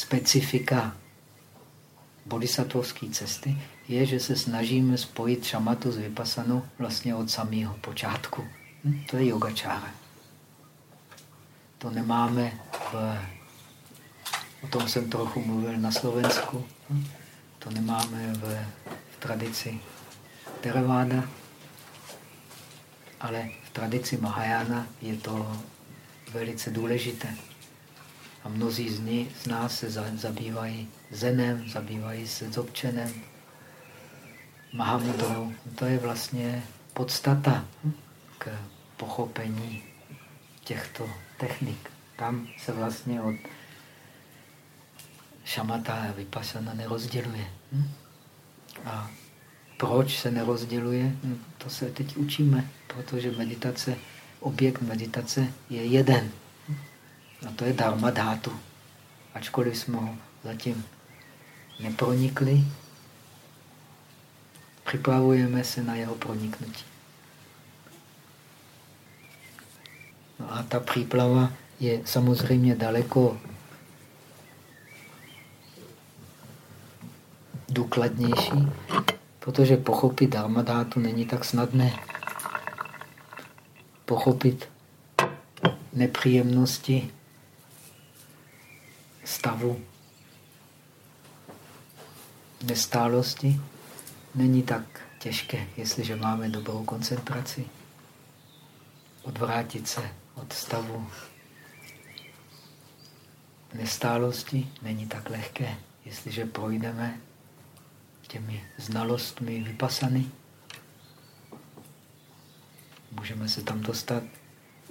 specifika bodhisattvovské cesty je, že se snažíme spojit šamatu s vypasanou vlastně od samého počátku. Hm? To je yogačára. To nemáme v... O tom jsem trochu mluvil na Slovensku. Hm? To nemáme v, v tradici Theravada, ale v tradici Mahajana je to velice důležité. A mnozí z, ní, z nás se zabývají zenem, zabývají se zobčenem, Mahamudrou. To je vlastně podstata k pochopení těchto technik. Tam se vlastně od šamata a vypasana nerozděluje. A proč se nerozděluje? To se teď učíme, protože meditace, objekt meditace je jeden. A to je dharma dátu. Ačkoliv jsme ho zatím nepronikli, připravujeme se na jeho proniknutí. No a ta příprava je samozřejmě daleko důkladnější, protože pochopit dharmadátu není tak snadné. Pochopit nepříjemnosti stavu nestálosti není tak těžké, jestliže máme dobrou koncentraci. Odvrátit se od stavu nestálosti není tak lehké, jestliže projdeme těmi znalostmi vypasany. Můžeme se tam dostat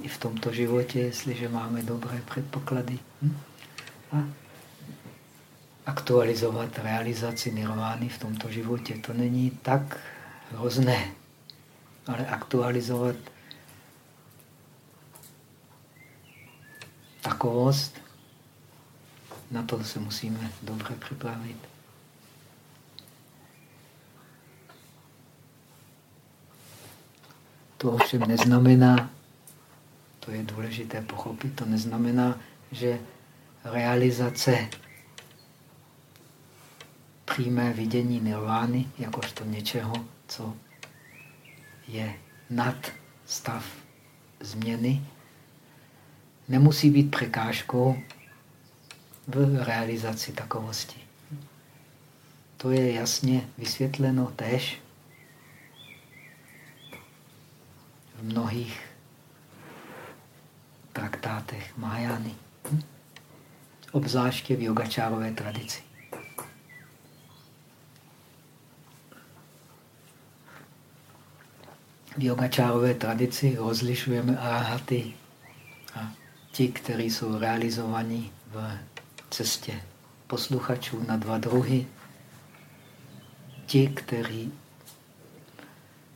i v tomto životě, jestliže máme dobré předpoklady. Hm? A aktualizovat realizaci nirvány v tomto životě. To není tak hrozné, ale aktualizovat takovost, na to se musíme dobře připravit. To ovšem neznamená, to je důležité pochopit, to neznamená, že realizace přímé vidění nirvány jakožto něčeho, co je nad stav změny, nemusí být překážkou v realizaci takovosti. To je jasně vysvětleno tež v mnohých traktátech Mahajány, obzvláště v yogačárové tradici. v yogačárové tradici rozlišujeme arahaty a ti, kteří jsou realizovaní v cestě posluchačů na dva druhy. Ti, kteří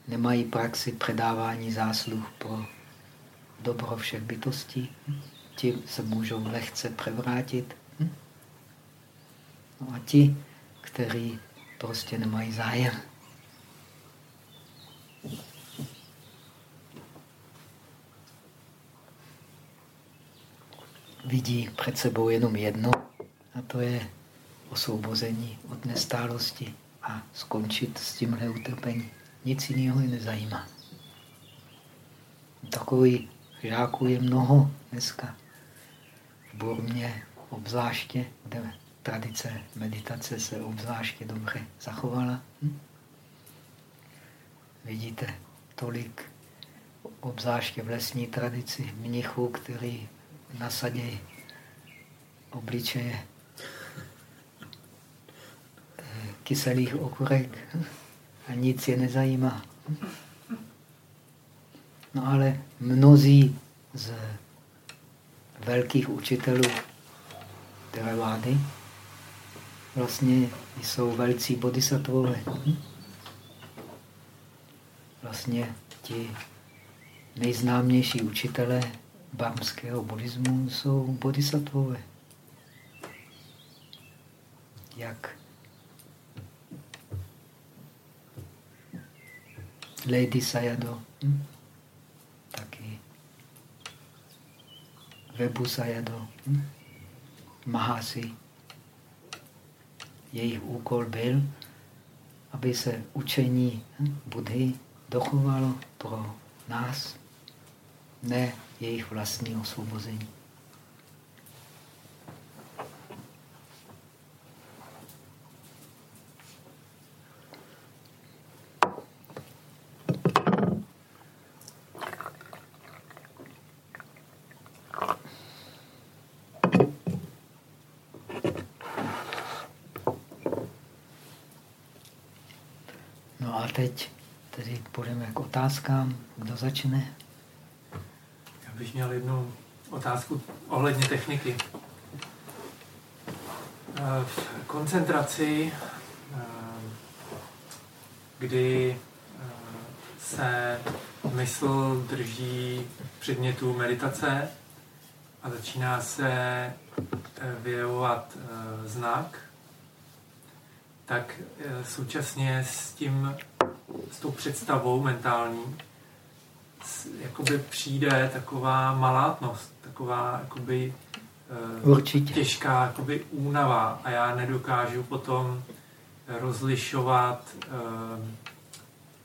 nemají praxi předávání zásluh pro dobro všech bytostí, ti se můžou lehce převrátit. No a ti, kteří prostě nemají zájem. vidí před sebou jenom jedno, a to je osvobození od nestálosti a skončit s tímhle utrpení. Nic jiného je nezajímá. Takový žáků je mnoho dneska. Burmě obzvláště, kde tradice meditace se obzvláště dobře zachovala. Hm? Vidíte tolik, obzvláště v lesní tradici, mnichů, který nasadějí obličeje eh, kyselých okurek a nic je nezajímá. No ale mnozí z velkých učitelů Theravady vlastně jsou velcí bodhisattvové. Vlastně ti nejznámější učitelé bámského buddhismu jsou bodhisattvové. Jak Lady Sayadaw, hm? Webu Sayadaw, hm? Mahasi, jejich úkol byl, aby se učení hm, Budhy dochovalo pro nás, ne jejich vlastní osvobození. Teď tedy půjdeme k otázkám. Kdo začne? Já bych měl jednu otázku ohledně techniky. Eh, v koncentraci, eh, kdy eh, se mysl drží předmětu meditace a začíná se vyjevovat znak, tak současně s tím s tou představou mentální jakoby přijde taková malátnost, taková jakoby uh, Určitě. těžká jakoby únava a já nedokážu potom rozlišovat, uh,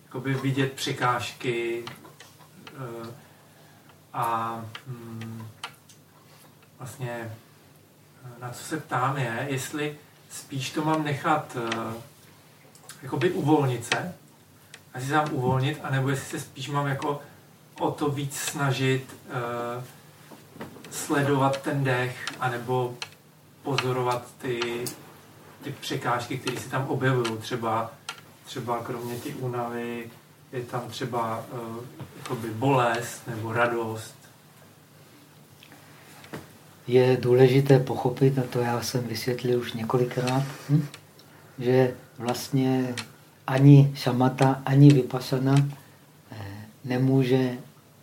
jakoby vidět překážky uh, a um, vlastně na co se ptám je, jestli spíš to mám nechat jakoby uvolnit se, a si sám uvolnit, anebo jestli se spíš mám jako o to víc snažit uh, sledovat ten dech, anebo pozorovat ty, ty překážky, které se tam objevují. Třeba, třeba kromě ty únavy je tam třeba uh, bolest nebo radost. Je důležité pochopit, a to já jsem vysvětlil už několikrát, hm? že vlastně ani šamata, ani vypasana eh, nemůže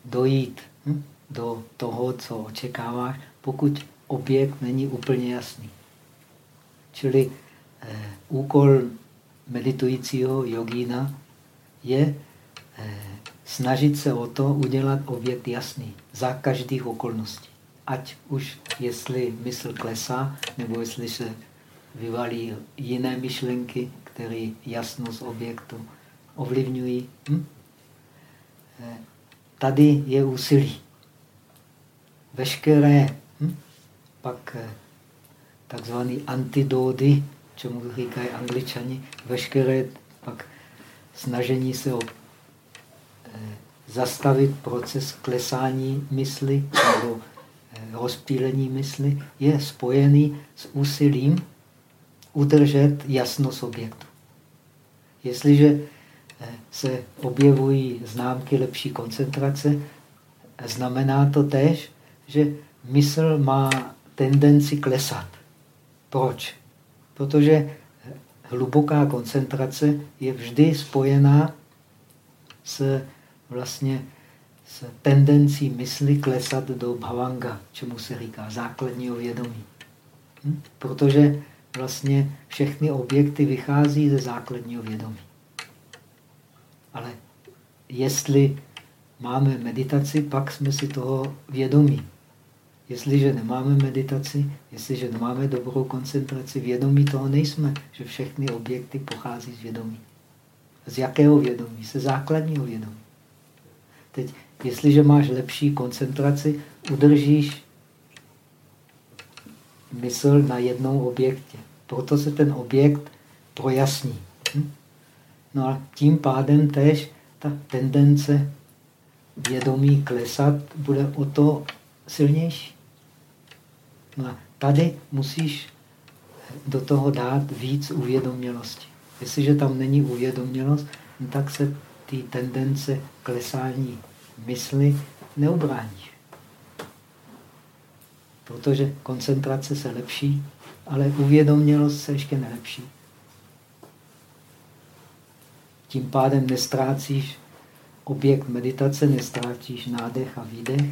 dojít hm, do toho, co očekáváš, pokud objekt není úplně jasný. Čili eh, úkol meditujícího jogína je eh, snažit se o to udělat objekt jasný za každých okolností. Ať už jestli mysl klesá, nebo jestli se vyvalí jiné myšlenky, které jasnost objektu ovlivňují. Hm? Eh, tady je úsilí. Veškeré hm? pak eh, takzvané antidody, čemu říkají angličani, veškeré pak snažení se o eh, zastavit proces klesání mysli nebo rozptýlení mysli je spojený s úsilím udržet jasnost objektu. Jestliže eh, se objevují známky lepší koncentrace, znamená to tež, že mysl má tendenci klesat. Proč? Protože eh, hluboká koncentrace je vždy spojená s vlastně s tendencí mysli klesat do bhavanga, čemu se říká základního vědomí. Hm? Protože vlastně všechny objekty vychází ze základního vědomí. Ale jestli máme meditaci, pak jsme si toho vědomí. Jestliže nemáme meditaci, jestliže nemáme dobrou koncentraci, vědomí toho nejsme, že všechny objekty pochází z vědomí. Z jakého vědomí? Se základního vědomí. Teď, jestliže máš lepší koncentraci, udržíš mysl na jednom objektě. Proto se ten objekt projasní. Hm? No a tím pádem tež ta tendence vědomí klesat bude o to silnější. No a tady musíš do toho dát víc uvědomělosti. Jestliže tam není uvědomělost, no tak se ty tendence klesání mysli neubrání protože koncentrace se lepší, ale uvědomělost se ještě nelepší. Tím pádem nestrácíš objekt meditace, nestrácíš nádech a výdech,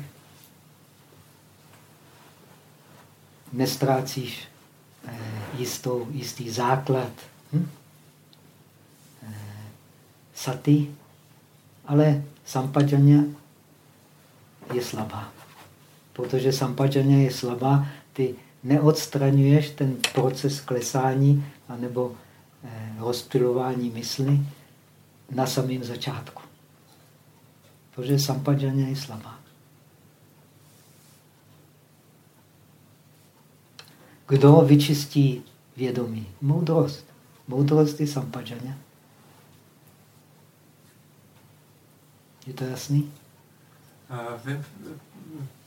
nestrácíš eh, jistou, jistý základ hm? eh, saty, ale sampačanya je slabá protože sampačaně je slabá, ty neodstraňuješ ten proces klesání anebo eh, rozptilování mysli na samém začátku. Protože sampadžaně je slabá. Kdo vyčistí vědomí? Moudrost. Moudrost je sampadžaně. Je to jasný? Vy,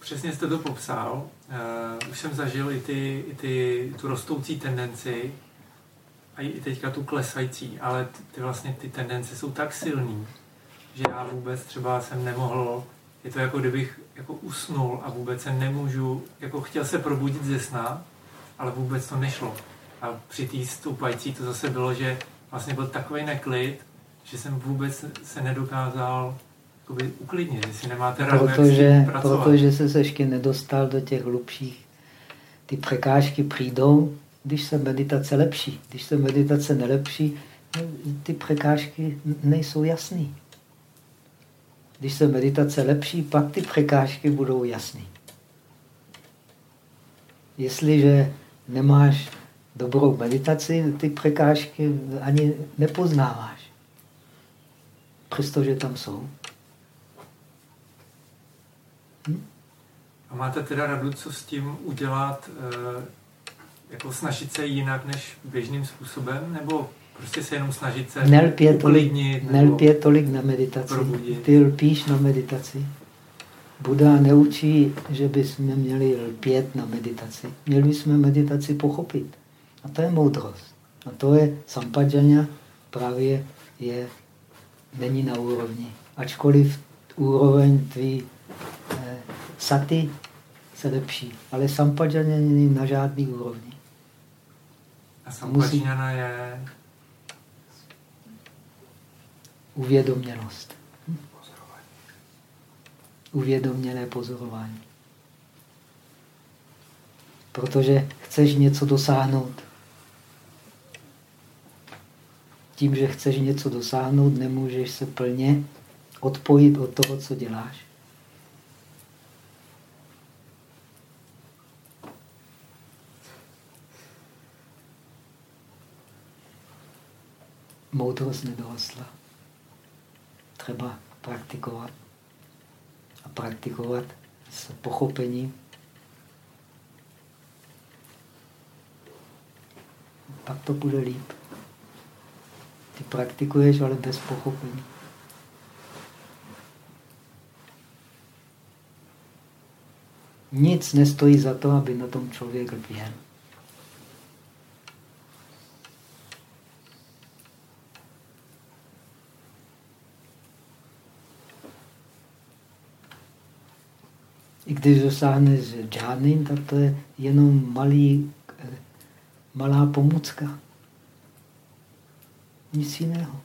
přesně jste to popsal. Uh, už jsem zažil i, ty, i ty, tu rostoucí tendenci a i teďka tu klesající, ale ty, ty vlastně ty tendence jsou tak silný, že já vůbec třeba jsem nemohl, je to jako kdybych jako usnul a vůbec se nemůžu, jako chtěl se probudit ze sna, ale vůbec to nešlo. A při té stoupající to zase bylo, že vlastně byl takový neklid, že jsem vůbec se nedokázal uklidnit, jestli nemáte radu, protože, protože se ještě nedostal do těch hlubších. Ty překážky přijdou, když se meditace lepší. Když se meditace nelepší, ty překážky nejsou jasné. Když se meditace lepší, pak ty překážky budou jasné. Jestliže nemáš dobrou meditaci, ty překážky ani nepoznáváš. Přestože tam jsou. A máte teda radu, co s tím udělat, e, jako snažit se jinak než běžným způsobem, nebo prostě se jenom snažit se nelpě tolik, uklidnit, nelpě tolik na meditaci. probudit. Ty lpíš na meditaci. Buda neučí, že bychom měli lpět na meditaci. Měli jsme meditaci pochopit. A to je moudrost. A to je sampadžaňa právě je, není na úrovni. Ačkoliv úroveň tvý eh, saty se lepší, ale sampadžaňa není na žádný úrovni. A sampačňana je Uvědomělost. Uvědoměné pozorování. Protože chceš něco dosáhnout. Tím, že chceš něco dosáhnout, nemůžeš se plně odpojit od toho, co děláš. Moudrost nedorostla. Třeba praktikovat. A praktikovat s pochopením. Pak to bude líp. Ty praktikuješ, ale bez pochopení. Nic nestojí za to, aby na tom člověk lpěl. Když dosáhneš džány, tak to je jenom malý, eh, malá pomůcka. Nic jiného.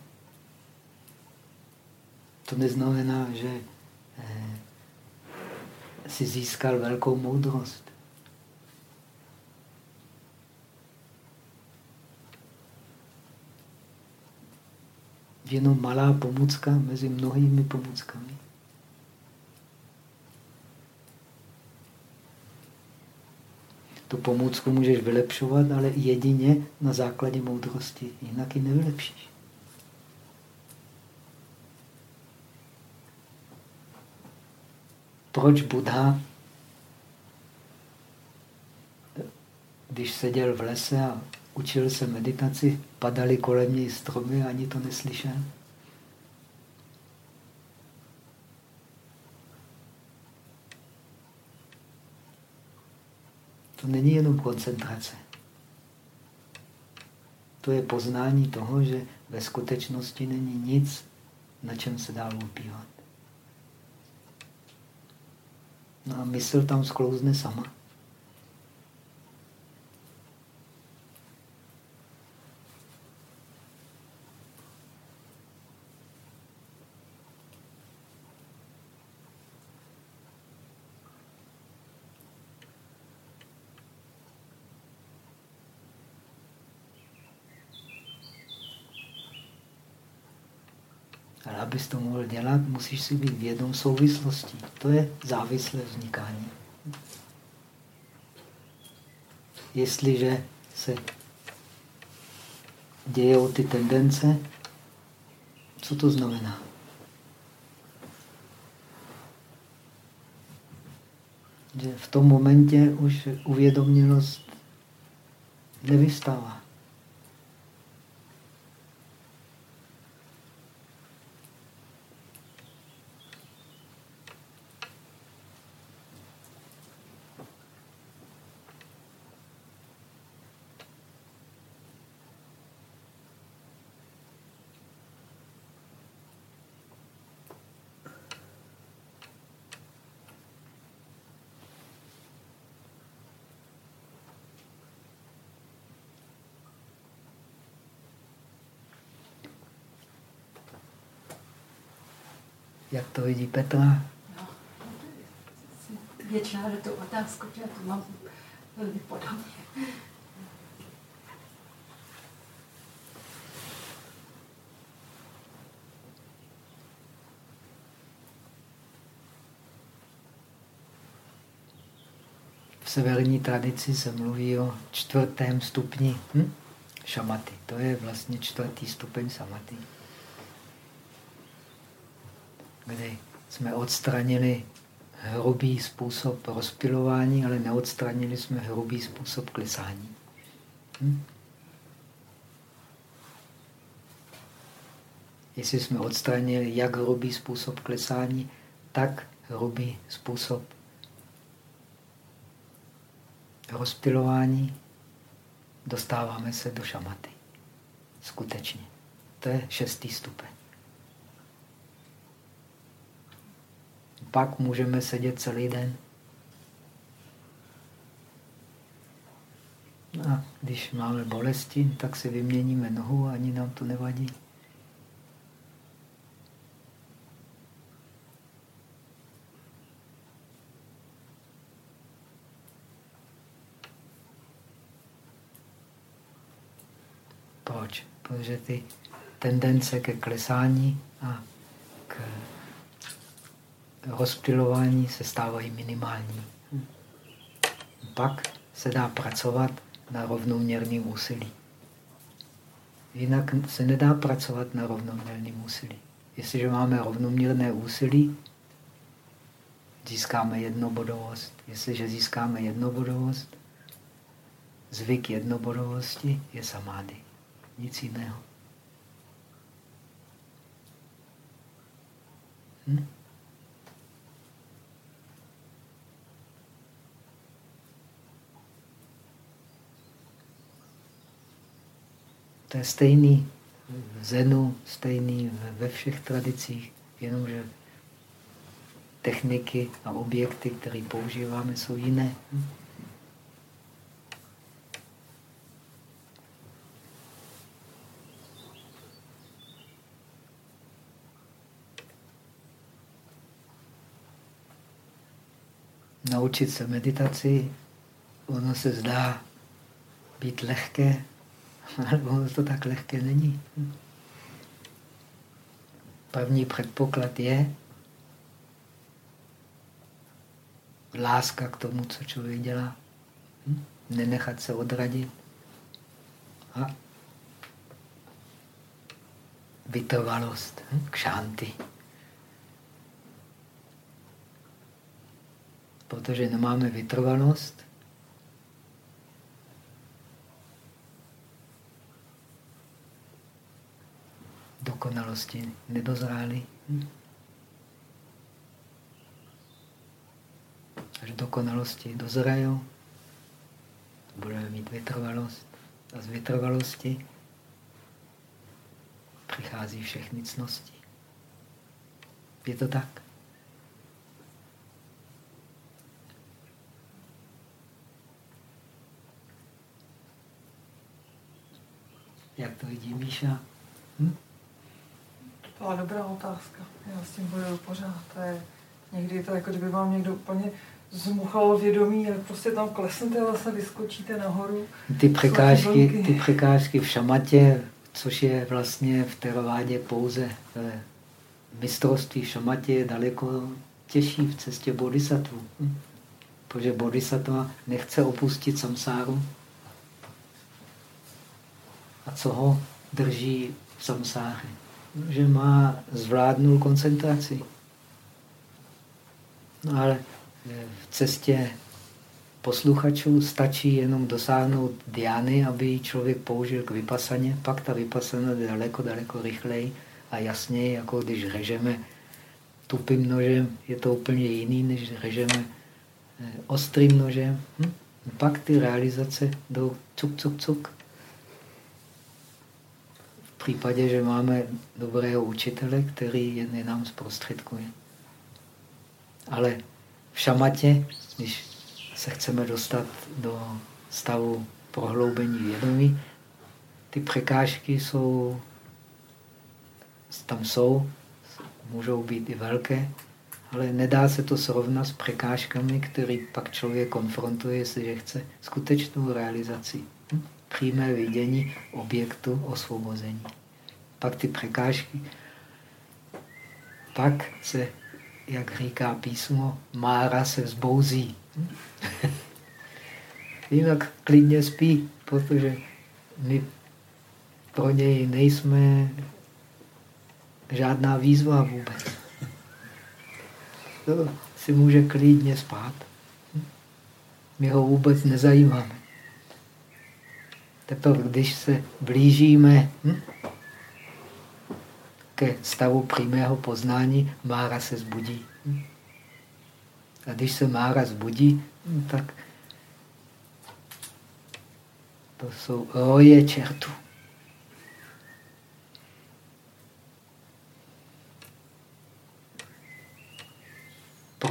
To neznamená, že eh, si získal velkou moudrost. Jenom malá pomůcka mezi mnohými pomůckami. Tu pomůcku můžeš vylepšovat, ale jedině na základě moudrosti. Jinak ji nevylepšíš. Proč Buddha, když seděl v lese a učil se meditaci, padaly kolem něj stromy a ani to neslyšel? To není jenom koncentrace. To je poznání toho, že ve skutečnosti není nic, na čem se dá upívat. No a mysl tam sklouzne sama. Abys to mohl dělat, musíš si být vědom souvislostí. To je závislé vznikání. jestliže se dějou ty tendence, co to znamená? Že v tom momentě už uvědomělost nevystává. Jak to vidí Petra? No, většiná na tu otázku, to mám velmi podobně. V severní tradici se mluví o čtvrtém stupni hm? šamaty. To je vlastně čtvrtý stupeň samaty kdy jsme odstranili hrubý způsob rozpilování, ale neodstranili jsme hrubý způsob klesání. Hm? Jestli jsme odstranili jak hrubý způsob klesání, tak hrubý způsob rozpilování, dostáváme se do šamaty. Skutečně. To je šestý stupeň. Pak můžeme sedět celý den. A když máme bolesti, tak si vyměníme nohu a ani nám to nevadí. Proč? Protože ty tendence ke klesání a rozptilování se stávají minimální. Pak se dá pracovat na rovnoměrným úsilí. Jinak se nedá pracovat na rovnoměrným úsilí. Jestliže máme rovnoměrné úsilí, získáme jednobodovost. Jestliže získáme jednobodovost, zvyk jednobodovosti je samády. Nic jiného. Hm? To je stejný v Zenu, stejný ve všech tradicích, jenomže techniky a objekty, které používáme, jsou jiné. Naučit se meditaci, ono se zdá být lehké, ale ono to tak lehké není. První předpoklad je láska k tomu, co člověk dělá. Nenechat se odradit. A vytrvalost k šánty. Protože nemáme vytrvalost, dokonalosti nedozráli. Až dokonalosti dozrají, budeme mít vytrvalost. A z vytrvalosti přichází všechny cnosti. Je to tak? Jak to vidí Míša? Hm? To byla dobrá otázka. Já s tím bojuju pořád. To je, někdy to jako kdyby vám někdo úplně zmuchal vědomí, ale prostě tam klesnete a zase vyskočíte nahoru. Ty překážky, ty překážky v šamatě, což je vlastně v teravádě pouze eh, mistrovství v šamatě je daleko těžší v cestě bodhisattva. Hm? Protože bodhisattva nechce opustit samsáru, A co ho drží v samsáře? Že má zvládnul koncentraci. No ale v cestě posluchačů stačí jenom dosáhnout diány, aby ji člověk použil k vypasaně, pak ta vypasana jde daleko, daleko rychleji a jasněji, jako když řežeme tupým nožem, je to úplně jiný, než řežeme eh, ostrým nožem. Hm? Pak ty realizace jdou cuk, cuk, cuk. V případě, že máme dobrého učitele, který je nám zprostředkuje. Ale v šamatě, když se chceme dostat do stavu prohloubení vědomí, ty překážky jsou, tam jsou, můžou být i velké, ale nedá se to srovnat s překážkami, které pak člověk konfrontuje, jestliže chce skutečnou realizaci. Přímé vidění objektu osvobození. Pak ty překážky, pak se, jak říká písmo, Mára se vzbouzí. Hm? Jinak klidně spí, protože my pro něj nejsme žádná výzva vůbec. To si může klidně spát. My ho vůbec nezajímáme. Teprve když se blížíme hm, ke stavu přímého poznání, Mára se zbudí. A když se Mára zbudí, hm, tak to jsou roje čertů.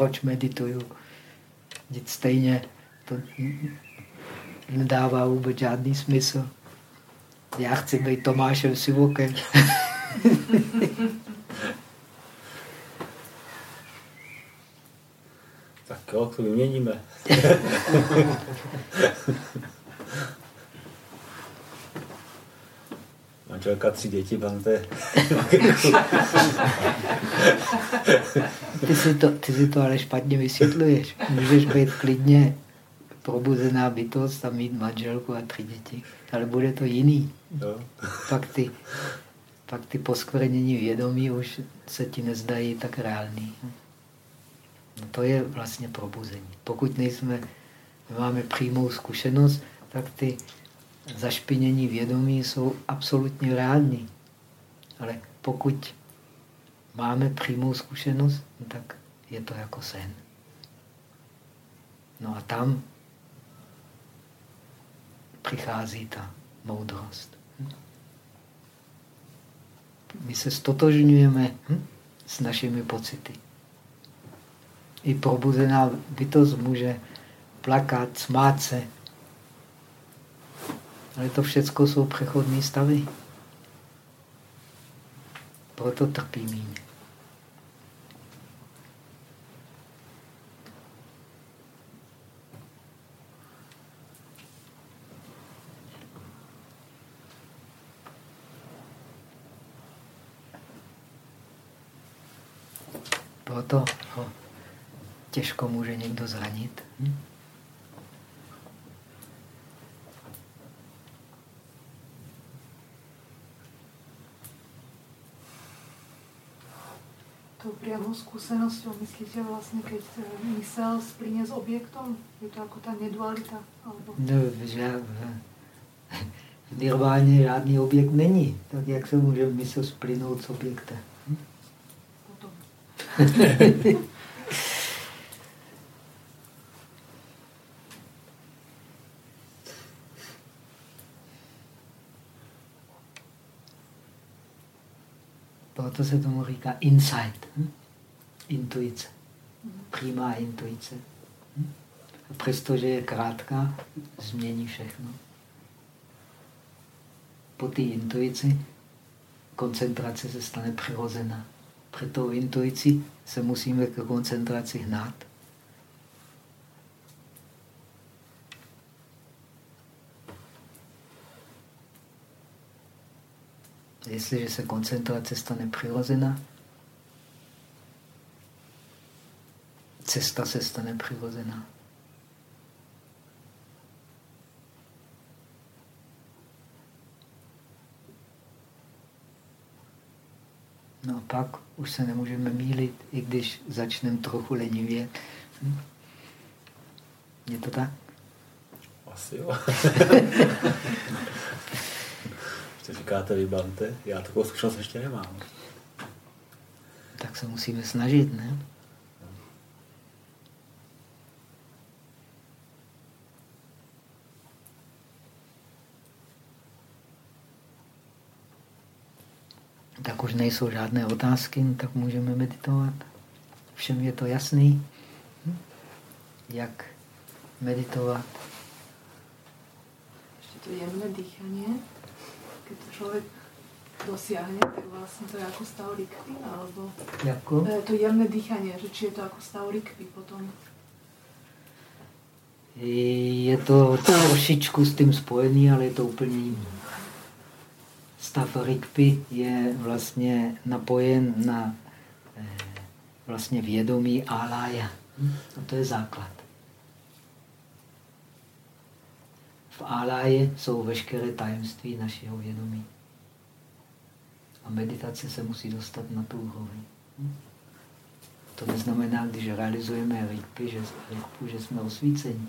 proč medituju. Vždyť stejně to nedává vůbec žádný smysl. Já chci být Tomášem Sivokem. tak jo, to vyměníme. manželka, tři děti, bante. ty, si to, ty si to ale špatně vysvětluješ. Můžeš být klidně probuzená bytost a mít manželku a tři děti. Ale bude to jiný. No. Pak ty, pak ty poskvrnění vědomí už se ti nezdají tak reální. No to je vlastně probuzení. Pokud nejsme, máme přímou zkušenost, tak ty zašpinění vědomí jsou absolutně reální. Ale pokud máme přímou zkušenost, tak je to jako sen. No a tam přichází ta moudrost. My se stotožňujeme hm, s našimi pocity. I probuzená bytost může plakat, smát se, ale to všechno jsou přechodné stavy. Proto trpí míň. Proto ho těžko může někdo zranit. Hm? tou priamou skúsenosťou myslíte vlastně, keď mysel splyne s objektom? Je to jako ta nedualita? Alebo... No, že v nirváně žádný objekt není. Tak jak se může mysl splynout s objektem? Proto se tomu říká insight, hm? intuice, přímá intuice. Hm? A přestože je krátká, změní všechno. Po té intuici koncentrace se stane přirozená. Před tou intuicí se musíme k koncentraci hnát. Jestliže se koncentrace stane přirozená, cesta se stane přirozená. No a pak už se nemůžeme mílit, i když začneme trochu lenivě. Hm? Je to tak? Asi jo. Co říkáte vy, Bante? Já takovou zkušenost ještě nemám. Tak se musíme snažit, ne? Tak už nejsou žádné otázky, no tak můžeme meditovat. Všem je to jasný, hm? jak meditovat. Ještě to jemné dýchanie, když to člověk dosiahne, tak vlastně to je jako stav likvy, alebo Jako? To jemné dýchanie, že či je to jako stav likvy potom. Je to trošičku s tím spojený, ale je to úplně jiný. Stav rikpy je vlastně napojen na eh, vlastně vědomí alája. A to je základ. V áláje jsou veškeré tajemství našeho vědomí. A meditace se musí dostat na tu úroveň. To neznamená, když realizujeme rikpy, že, rikpu, že jsme osvíceni,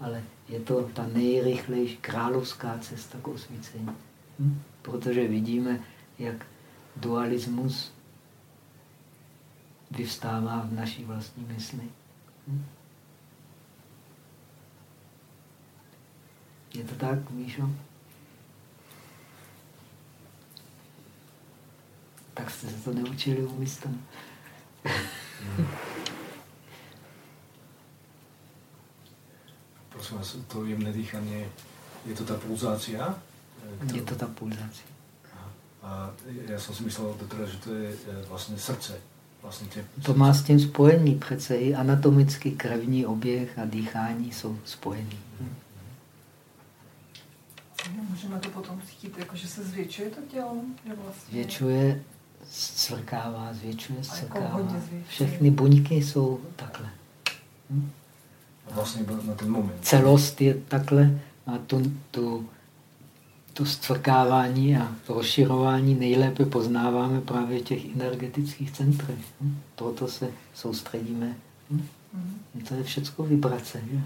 ale je to ta nejrychlejší královská cesta k osvícení. Hm? Protože vidíme, jak dualismus vyvstává v naší vlastní mysli. Hm? Je to tak, Míšo? Tak jste se to neučili u mistra. Prosím vás, to jemné dýchanie, je to ta pulzácia? Je to ta pulzace. A já jsem si myslel, teda, že to je eh, vlastně srdce. Vlastně tě, To má s tím spojení přece i anatomicky krevní oběh a dýchání jsou spojený. Můžeme to potom cítit, jako že se zvětšuje to tělo? Že vlastně... Zvětšuje, zcvrkává, zvětšuje, jako zcvrkává. Všechny buňky jsou takhle. Hm? A vlastně byl na ten moment. Celost je takhle a tu, tu, tu zcvrkávání a rozširování nejlépe poznáváme právě v těch energetických centrech. Hm? Proto se soustředíme. Hm? Mhm. To je všechno vibrace. Že?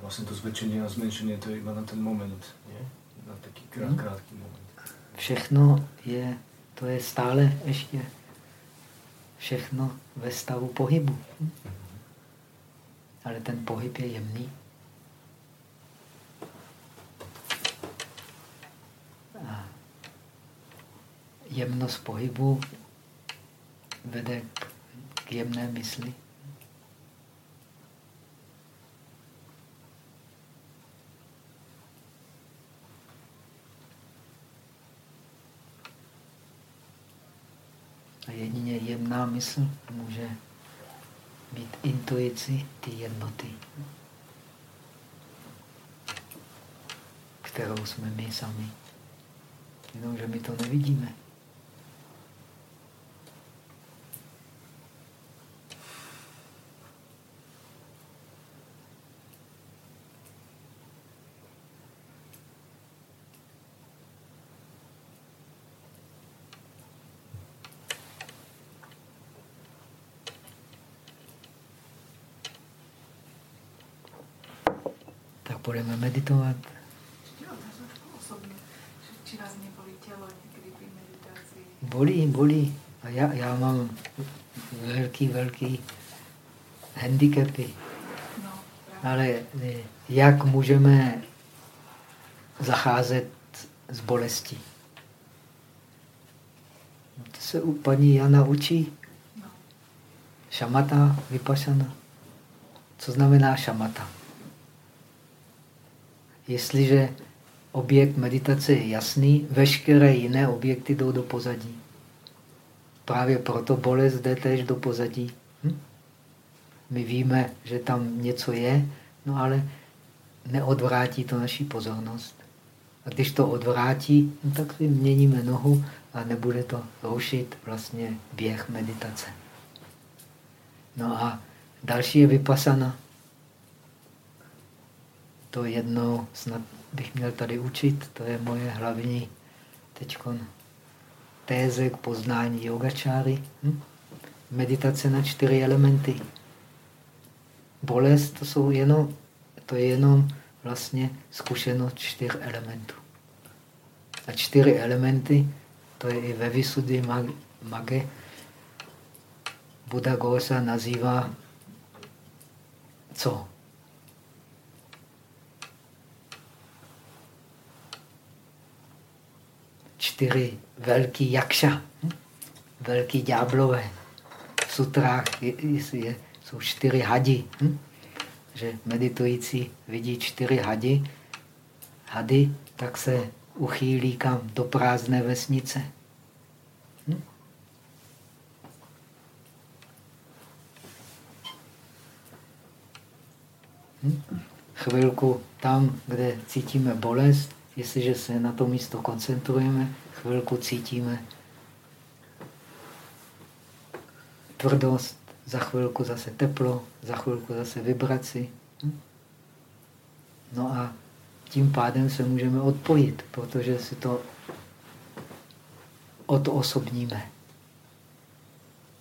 Vlastně to zvětšení a zmenšení, to je iba na ten moment. Nie? Na taký krát, Mhm. krátký moment. Všechno je, to je stále ještě všechno ve stavu pohybu. Hm? Ale ten pohyb je jemný. Jemnost pohybu vede k, jemné mysli. A jedině jemná mysl může být intuici ty jednoty, kterou jsme my sami. Jenomže my to nevidíme. Tak budeme meditovat. Ještě otázku osobně, že či nás nebolí tělo někdy při meditaci. Bolí, bolí. A já, já mám velký, velký handicapy. No. Ale eh, jak můžeme zacházet s bolestí? No, To se u paní Jana učí. No. Šamata, vypašana. Co znamená šamata? Jestliže objekt meditace je jasný, veškeré jiné objekty jdou do pozadí. Právě proto bolest jde též do pozadí. Hm? My víme, že tam něco je, no ale neodvrátí to naší pozornost. A když to odvrátí, no tak si měníme nohu a nebude to rušit vlastně běh meditace. No a další je vypasana. To jednou snad bych měl tady učit, to je moje hlavní teď téze k poznání yogačáry. Hm? Meditace na čtyři elementy. Bolest to jsou jenom, to je jenom vlastně zkušenost čtyř elementů. A čtyři elementy, to je i ve Vysudy Mage, Buddha Gosa nazývá co? Čtyři velký jakša, hm? velký ďáblové. V sutrách je, jsou čtyři hadi. Hm? Že meditující vidí čtyři hadi, hady, tak se uchýlí kam? Do prázdné vesnice. Hm? Chvilku tam, kde cítíme bolest, jestliže se na to místo koncentrujeme, chvilku cítíme tvrdost, za chvilku zase teplo, za chvilku zase vibraci. Hm? No a tím pádem se můžeme odpojit, protože si to odosobníme.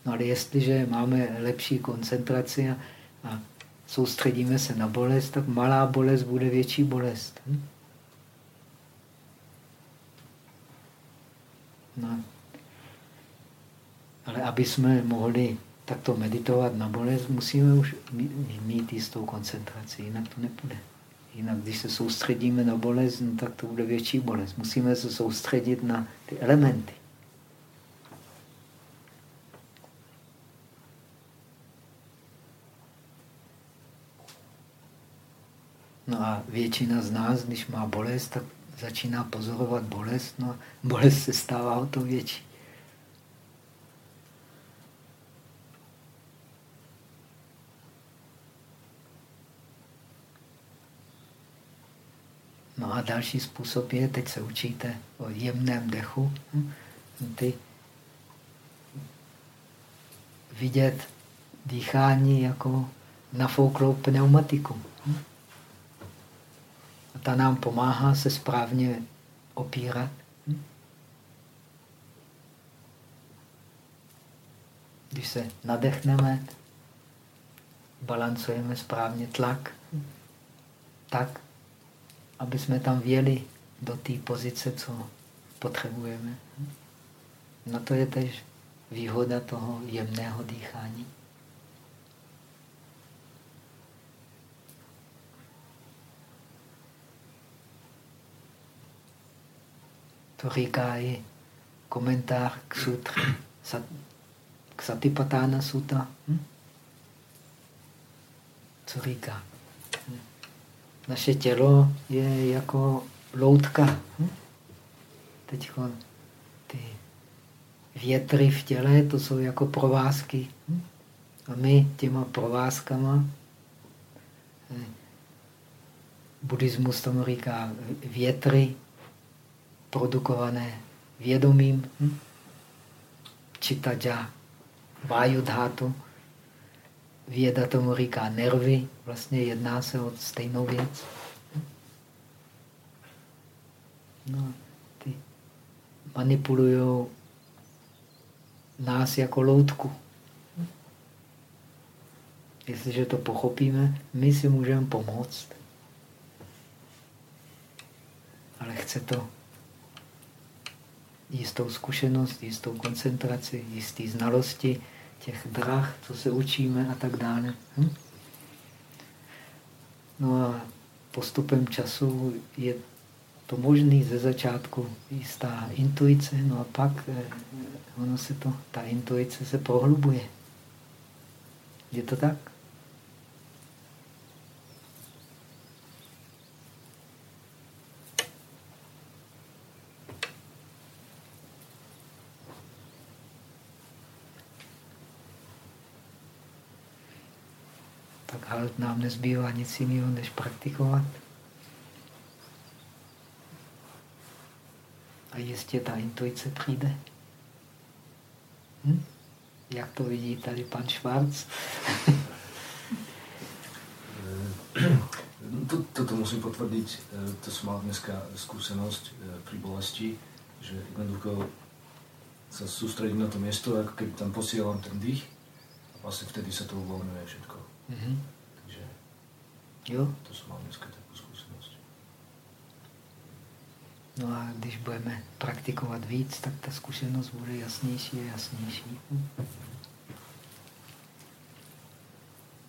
No ale jestliže máme lepší koncentraci a, soustředíme se na bolest, tak malá bolest bude větší bolest. Hm? No. Ale aby jsme mohli takto meditovat na bolest, musíme už mít jistou koncentraci, jinak to nepůjde. Jinak, když se soustředíme na bolest, no, tak to bude větší bolest. Musíme se soustředit na ty elementy. No a většina z nás, když má bolest, tak začíná pozorovat bolest, no a bolest se stává o to větší. No a další způsob je, teď se učíte o jemném dechu, hm? ty vidět dýchání jako nafouklou pneumatiku. Ta nám pomáhá se správně opírat. Hm? Když se nadechneme, balancujeme správně tlak, tak aby jsme tam věli do té pozice, co potřebujeme. No to je tež výhoda toho jemného dýchání. To říká i komentář k sutře, k Satipatána suta. Hm? Co říká? naše tělo je jako loutka. Hm? Teď ty větry v těle, to jsou jako provázky. Hm? A my těma provázkama, eh, buddhismus tomu říká větry produkované vědomím, hm? čitaja, vajudhátu, Věda tomu říká nervy, vlastně jedná se o stejnou věc. No, ty manipulují nás jako loutku. Jestliže to pochopíme, my si můžeme pomoct. Ale chce to jistou zkušenost, jistou koncentraci, jisté znalosti, těch drah, co se učíme a tak dále. Hm? No a postupem času je to možný ze začátku jistá intuice, no a pak eh, ono se to, ta intuice se prohlubuje. Je to tak? Ale nám nezbývá nic jiného, než praktikovat. A jistě ta intuice přijde. Hm? Jak to vidí tady pan Švarc? to, toto musím potvrdit, to jsem mal dneska zkušenost eh, při bolesti, že jednoducho sa sústredím na to miesto, ako keby tam posielam ten dých a vlastne vtedy sa to uvoľňuje všetko. Mhm. Jo? to som mal dneska takú skúsenosť. No a když budeme praktikovat víc, tak ta zkušenost bude jasnější a jasnější.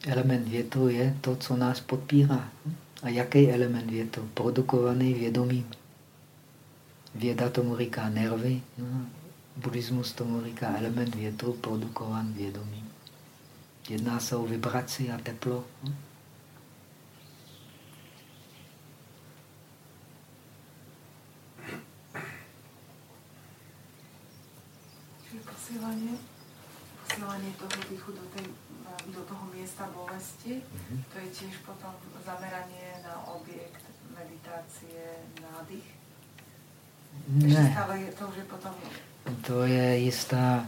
Element větru je to, co nás podpírá. A jaký element větru? Produkovaný vědomím. Věda tomu říká nervy, no, buddhismus tomu říká element větru produkovan vědomím. Jedná se o vibraci a teplo. Čiže posielanie, posielanie toho dýchu do, tej, do toho miesta bolesti, to je tiež potom zameranie na objekt meditácie, nádych. Ne. stále je to, že potom To je jistá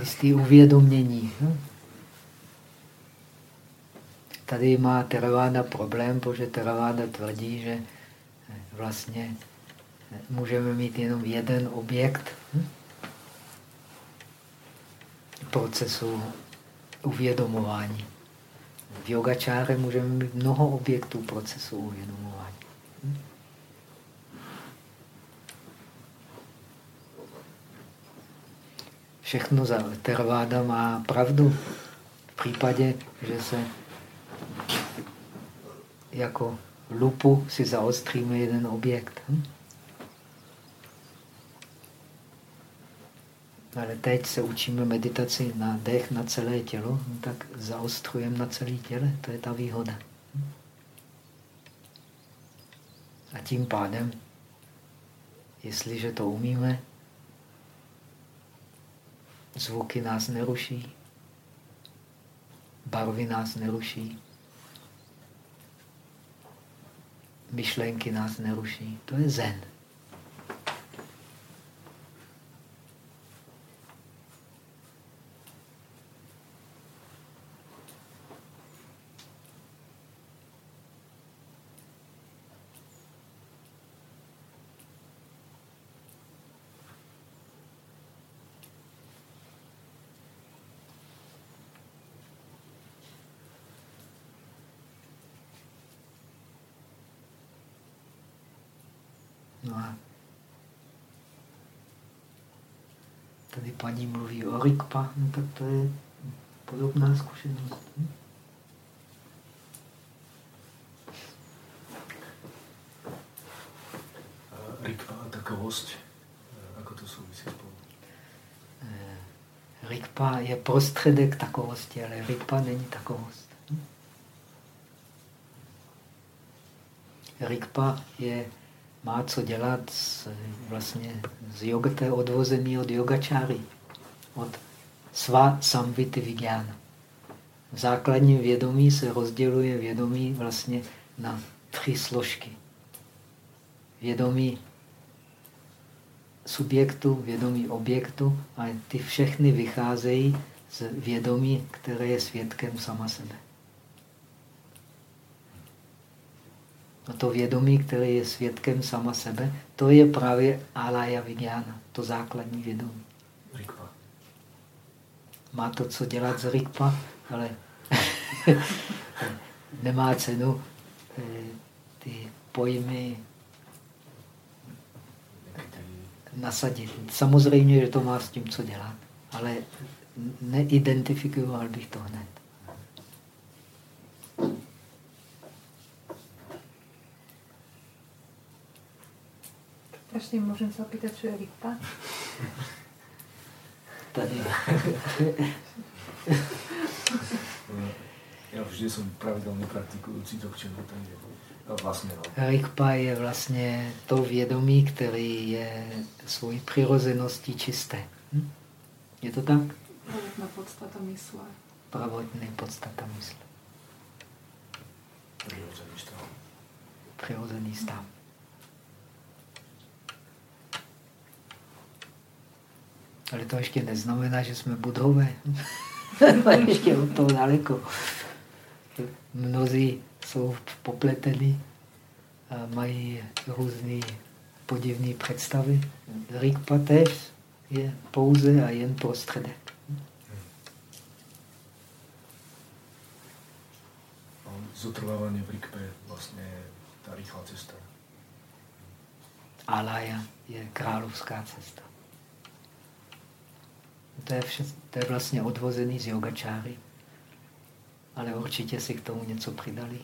jistý uvědomění. hm? Tady má Theravada problém, protože Theravada tvrdí, že vlastně můžeme mít jenom jeden objekt hm? procesu uvědomování. V yogačáře můžeme mít mnoho objektů procesu uvědomování. všechno za Theravada má pravdu. V případě, že se jako lupu si zaostříme jeden objekt. Hm? Ale teď se učíme meditaci na dech, na celé tělo, no tak zaostrujeme na celé těle, to je ta výhoda. A tím pádem, jestliže to umíme, Zvuky nás neruší, barvy nás neruší, myšlenky nás neruší. To je zen. Tady paní mluví o rikpa, no tak to je podobná zkušenost. hm? A rikpa a takovosť, e, ako to súvisí spolu? Eh, Rikpa je prostředek takovosti, ale rikpa není takovost. hm? Rikpa je, má co dělat s, vlastně z yoga, odvozený od yogačáry, od svá samvity vigyána. V základním vědomí se rozděluje vědomí vlastně na tři složky. Vědomí subjektu, vědomí objektu a ty všechny vycházejí z vědomí, které je svědkem sama sebe. A to vědomí, které je svědkem sama sebe, to je právě alaya vigyana, to základní vědomí. Rikpa. Má to co dělat s rikpa, ale nemá cenu eh, ty pojmy nasadit. Samozřejmě, že to má s tím co dělat, ale neidentifikoval bych to hned. Ešte môžem sa opýtať, čo je rikpa? Tady. Ja vždy som pravidelný k čemu, takže vlastne no. Rikpa je vlastně to vědomí, který je svojí přirozeností čisté. Hm? Je to tak? prvotná podstata mysle. Pravotný podstata mysli. prirodzený stav. Přirozený stav. Ale to ještě neznamená, že jsme budhové. ještě od toho daleko. Mnozí jsou popletení a mají různé podivné představy. Rigpa tež je pouze a jen prostředek. A zotrvávanie v Rikpe je vlastne tá rýchla cesta. Alaya je královská cesta. To je, vše, to je vlastně odvozený z yogačáry. Ale určitě si k tomu něco přidali.